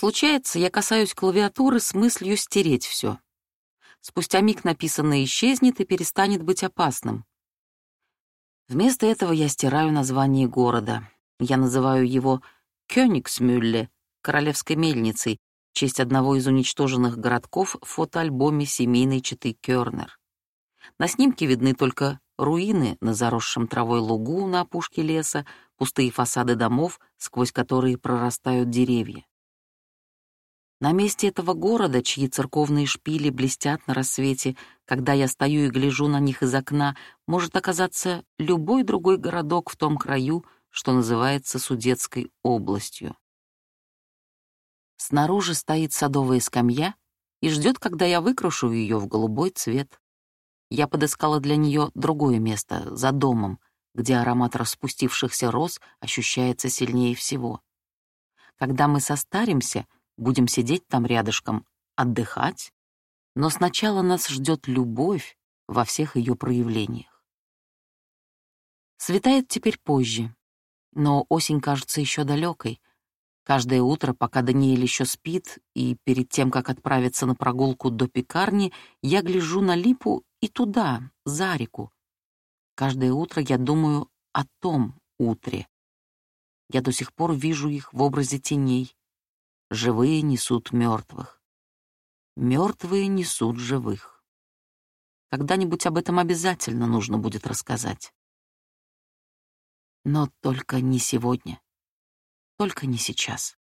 Случается, я касаюсь клавиатуры с мыслью стереть все. Спустя миг написанное исчезнет и перестанет быть опасным. Вместо этого я стираю название города. Я называю его Кёнигсмюлле, королевской мельницей, в честь одного из уничтоженных городков в фотоальбоме семейной четы Кёрнер. На снимке видны только руины на заросшем травой лугу на опушке леса, пустые фасады домов, сквозь которые прорастают деревья. На месте этого города, чьи церковные шпили блестят на рассвете, когда я стою и гляжу на них из окна, может оказаться любой другой городок в том краю, что называется Судетской областью. Снаружи стоит садовая скамья и ждет, когда я выкрашу ее в голубой цвет. Я подыскала для нее другое место, за домом, где аромат распустившихся роз ощущается сильнее всего. Когда мы состаримся — будем сидеть там рядышком, отдыхать, но сначала нас ждет любовь во всех ее проявлениях. Светает теперь позже, но осень кажется еще далекой. Каждое утро, пока Даниэль еще спит, и перед тем, как отправиться на прогулку до пекарни, я гляжу на липу и туда, за реку. Каждое утро я думаю о том утре. Я до сих пор вижу их в образе теней, Живые несут мертвых. Мертвые несут живых. Когда-нибудь об этом обязательно нужно будет рассказать. Но только не сегодня. Только не сейчас.